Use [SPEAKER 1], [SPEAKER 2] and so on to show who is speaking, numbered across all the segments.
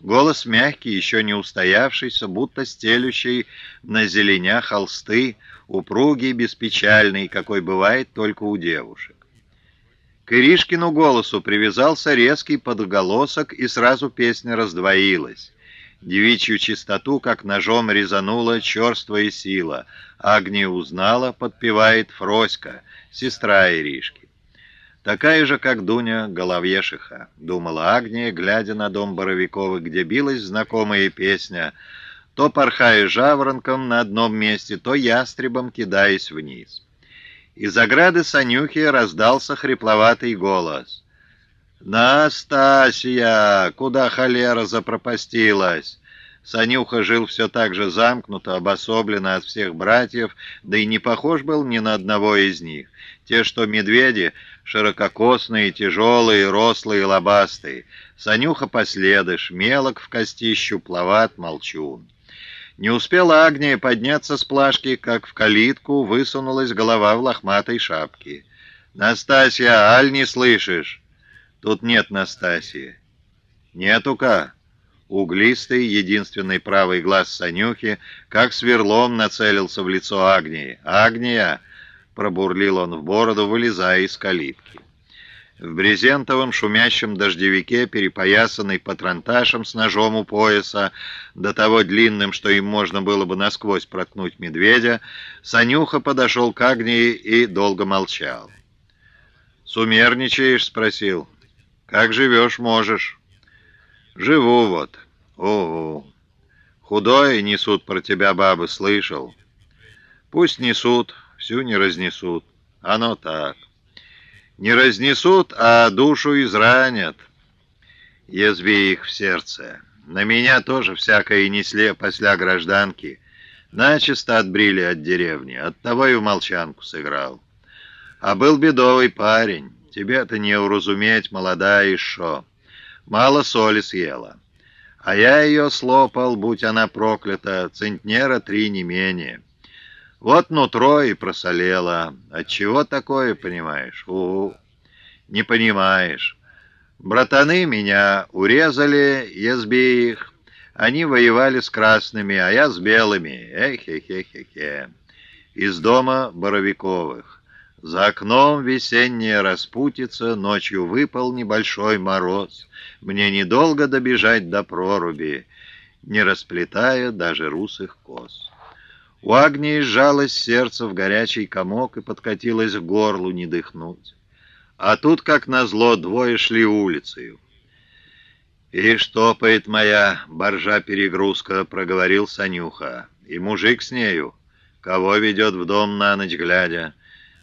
[SPEAKER 1] Голос мягкий, еще не устоявшийся, будто стелющий на зеленя холсты, упругий, беспечальный, какой бывает только у девушек. К Иришкину голосу привязался резкий подголосок, и сразу песня раздвоилась. Девичью чистоту, как ножом резанула черствая сила. Агния узнала, подпевает Фроська, сестра Иришки. Такая же, как Дуня Головешиха, думала Агния, глядя на дом Боровиковых, где билась знакомая песня, то порхая жаворонком на одном месте, то ястребом кидаясь вниз. Из ограды Санюхи раздался хрипловатый голос. «Настасья! Куда холера запропастилась?» Санюха жил все так же замкнуто, обособленно от всех братьев, да и не похож был ни на одного из них. Те, что медведи, ширококосные, тяжелые, рослые, лобастые. Санюха последыш, мелок в кости, щупловат, молчун. Не успела Агния подняться с плашки, как в калитку высунулась голова в лохматой шапке. «Настасья, аль не слышишь?» «Тут нет Настасьи». «Нету-ка». Углистый, единственный правый глаз Санюхи, как сверлом нацелился в лицо Агнии. «Агния!» Пробурлил он в бороду, вылезая из калитки. В брезентовом шумящем дождевике, перепоясанный патронташем с ножом у пояса, до того длинным, что им можно было бы насквозь проткнуть медведя, Санюха подошел к Агнии и долго молчал. «Сумерничаешь?» — спросил. «Как живешь, можешь?» «Живу вот. Ого. Худое несут про тебя бабы, слышал?» «Пусть несут» всю не разнесут. Оно так. Не разнесут, а душу изранят. Язви их в сердце. На меня тоже всякое несли после гражданки. Начисто отбрили от деревни, оттого и в молчанку сыграл. А был бедовый парень. Тебе-то не уразуметь, молодая еще. Мало соли съела. А я ее слопал, будь она проклята, центнера три не менее. Вот нутро и просолело. Отчего такое, понимаешь? У, не понимаешь. Братаны меня урезали, я сби их. Они воевали с красными, а я с белыми. Эхе-хе-хе-хе. Из дома Боровиковых. За окном весенняя распутица, ночью выпал небольшой мороз. Мне недолго добежать до проруби, не расплетая даже русых кос. У Агнии сжалось сердце в горячий комок и подкатилось к горлу не дыхнуть. А тут, как назло, двое шли улицею. «И штопает моя боржа-перегрузка», — проговорил Санюха. «И мужик с нею, кого ведет в дом на ночь глядя».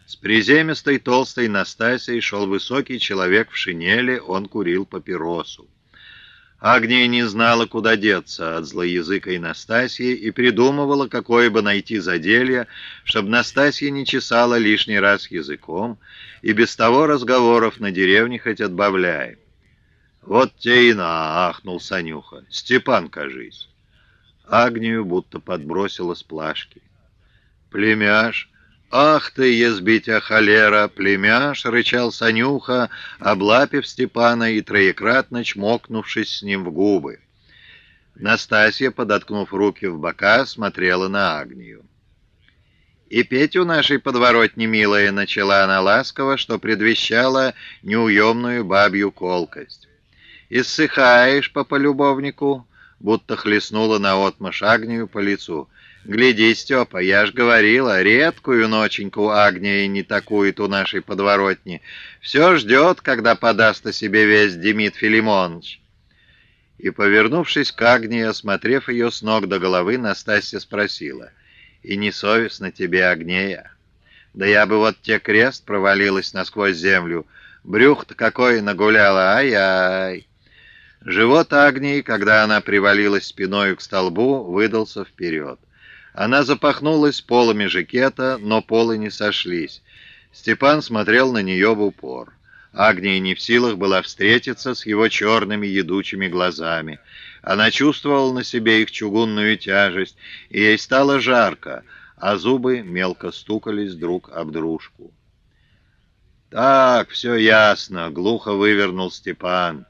[SPEAKER 1] С приземистой толстой Настасией шел высокий человек в шинели, он курил папиросу. Агния не знала, куда деться от злоязыкой Настасьи и придумывала, какое бы найти заделье, чтобы Настасья не чесала лишний раз языком, и без того разговоров на деревне хоть отбавляй. «Вот те и на!» — ахнул Санюха. «Степан, кажись!» Агнию будто подбросила с плашки. «Племяш!» «Ах ты, езбитя холера, племяш!» — рычал Санюха, облапив Степана и троекратно чмокнувшись с ним в губы. Настасья, подоткнув руки в бока, смотрела на Агнию. «И Петю нашей подворотни, милая, начала она ласково, что предвещала неуемную бабью колкость. «Иссыхаешь по полюбовнику?» будто хлестнула наотмашь Агнию по лицу. «Гляди, Степа, я ж говорила, редкую ноченьку Агния не такую у нашей подворотни. Все ждет, когда подаст о себе весь Демид Филимонович». И, повернувшись к Агнии, осмотрев ее с ног до головы, Настасья спросила, «И не совестно тебе, Агнея? Да я бы вот те крест провалилась насквозь землю, брюх-то какой нагуляла, ай-ай!» Живот Агнии, когда она привалилась спиной к столбу, выдался вперед. Она запахнулась полами жакета, но полы не сошлись. Степан смотрел на нее в упор. Агния не в силах была встретиться с его черными едучими глазами. Она чувствовала на себе их чугунную тяжесть, и ей стало жарко, а зубы мелко стукались друг об дружку. «Так, все ясно», — глухо вывернул Степан.